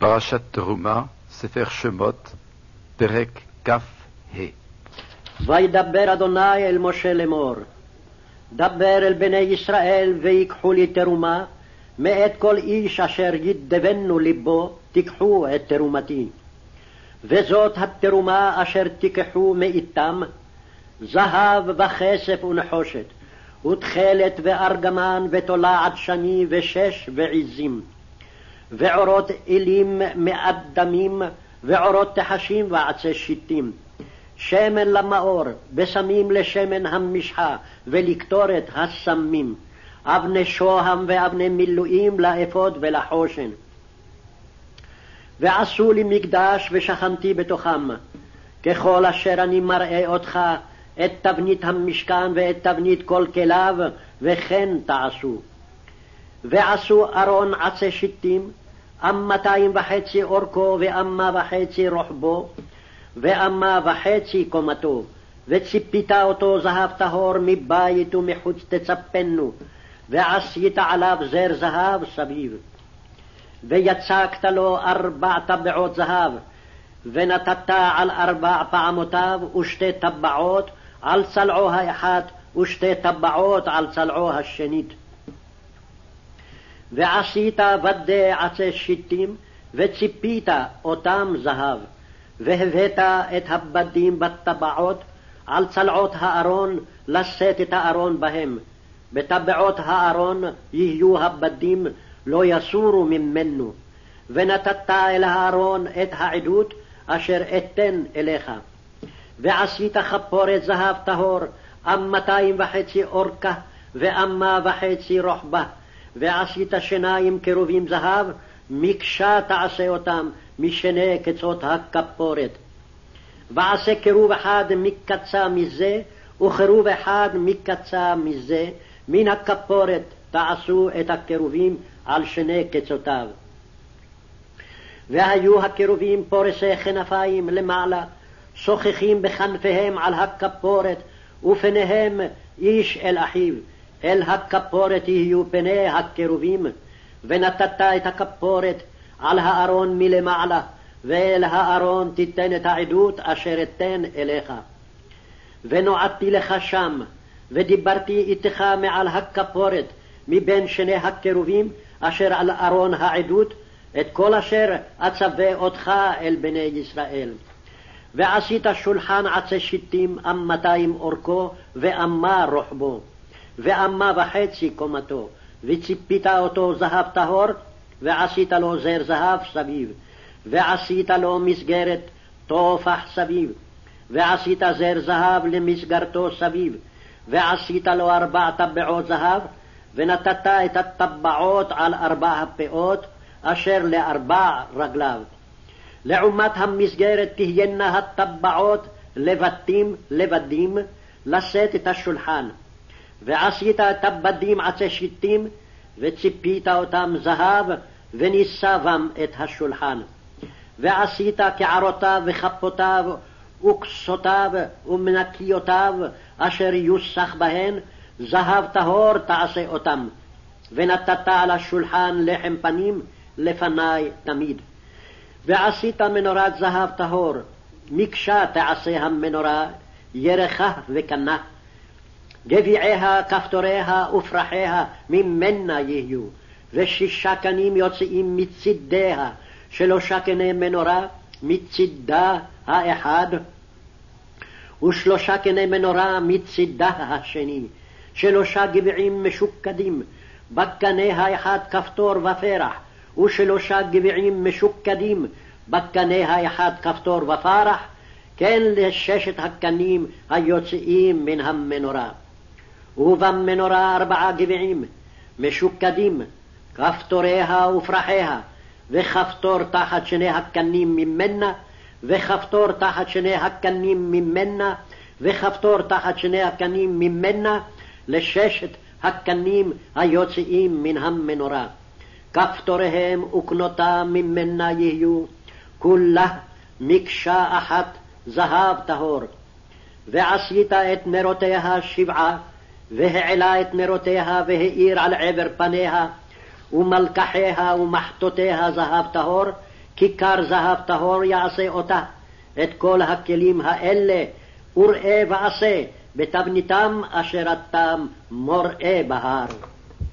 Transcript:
פרשת תרומה, ספר שמות, פרק כ"ה. וידבר אדוני אל משה לאמור, דבר אל בני ישראל ויקחו לי תרומה, מאת כל איש אשר ידבנו ליבו, תיקחו את תרומתי. וזאת התרומה אשר תיקחו מאיתם, זהב וכסף ונחושת, ותכלת וארגמן ותולעת שני ושש ועזים. ועורות אלים מאדמים, ועורות תחשים ועצי שיטים. שמן למאור, בשמים לשמן המשחה, ולקטורת הסמים. אבני שוהם ואבני מילואים לאפוד ולחושן. ועשו לי מקדש ושכנתי בתוכם, ככל אשר אני מראה אותך, את תבנית המשכן ואת תבנית כל כליו, וכן תעשו. ועשו ארון עצי שיטים, אמתיים וחצי אורכו ואמה וחצי רוחבו, ואמה וחצי קומתו, וציפית אותו זהב טהור מבית ומחוץ תצפנו, ועשית עליו זר זהב סביב. ויצקת לו ארבע טבעות זהב, ונתת על ארבע פעמותיו ושתי טבעות על צלעו האחת ושתי טבעות על צלעו השנית. ועשית בדי עצי שיטים, וציפית אותם זהב, והבאת את הבדים בטבעות על צלעות הארון, לשאת את הארון בהם. בטבעות הארון יהיו הבדים, לא יסורו ממנו. ונתת אל הארון את העדות אשר אתן אליך. ועשית כפורת זהב טהור, אמתיים וחצי אורכה, ואמה וחצי רוחבה. ועשית שיניים כרובים זהב, מקשה תעשה אותם משני קצות הכפורת. ועשה כרוב אחד מקצה מזה, וכרוב אחד מקצה מזה, מן הכפורת תעשו את הכרובים על שני קצותיו. והיו הכרובים פורסי כנפיים למעלה, שוחחים בכנפיהם על הכפורת, ופניהם איש אל אחיו, אל הכפורת יהיו פני הכרובים, ונתת את הכפורת על הארון מלמעלה, ואל הארון תיתן את העדות אשר אתן אליך. ונועדתי לך שם, ודיברתי איתך מעל הכפורת, מבין שני הכרובים אשר על ארון העדות, את כל אשר אצווה אותך אל בני ישראל. ועשית שולחן עצי שיטים אמתיים אורכו ואמה רוחבו. ואמה וחצי קומתו, וציפית אותו זהב טהור, ועשית לו זר זהב סביב, ועשית לו מסגרת טופח סביב, ועשית זר זהב למסגרתו סביב, ועשית לו ארבע טבעות זהב, ונתת את הטבעות על ארבע הפאות, אשר לארבע רגליו. לעומת המסגרת תהיינה הטבעות לבטים לבדים, לשאת את השולחן. ועשית את הבדים עצי שיטים, וציפית אותם זהב, ונישא את השולחן. ועשית קערותיו וכפותיו, וכסותיו ומנקיותיו, אשר יוסח בהן, זהב טהור תעשה אותם. ונתת על השולחן לחם פנים לפני תמיד. ועשית מנורת זהב טהור, מקשה תעשה המנורה, ירחה וקנה. גביעיה, כפתוריה ופרחיה ממנה יהיו, ושישה קנים יוצאים מצידיה, שלושה קני מנורה מצידה האחד, ושלושה קני מנורה מצידה השני, שלושה גביעים משוקדים, בקנה האחד כפתור ופרח, ושלושה גביעים משוקדים, בקנה האחד כפתור ופרח, כן לששת הקנים היוצאים מן המנורה. ובמנורה ארבעה גביעים, משוקדים, כפתוריה ופרחיה, וכפתור תחת שני הקנים ממנה, וכפתור תחת שני הקנים ממנה, וכפתור תחת שני הקנים ממנה, לששת הקנים היוצאים מן המנורה. כפתוריהם וקנותם ממנה יהיו, כולה מקשה אחת זהב טהור. ועשית את נרותיה שבעה, והעלה את נרותיה והאיר על עבר פניה, ומלקחיה ומחטותיה זהב טהור, כיכר זהב טהור יעשה אותה, את כל הכלים האלה וראה ועשה בתבניתם אשר אתם מוראה בהר.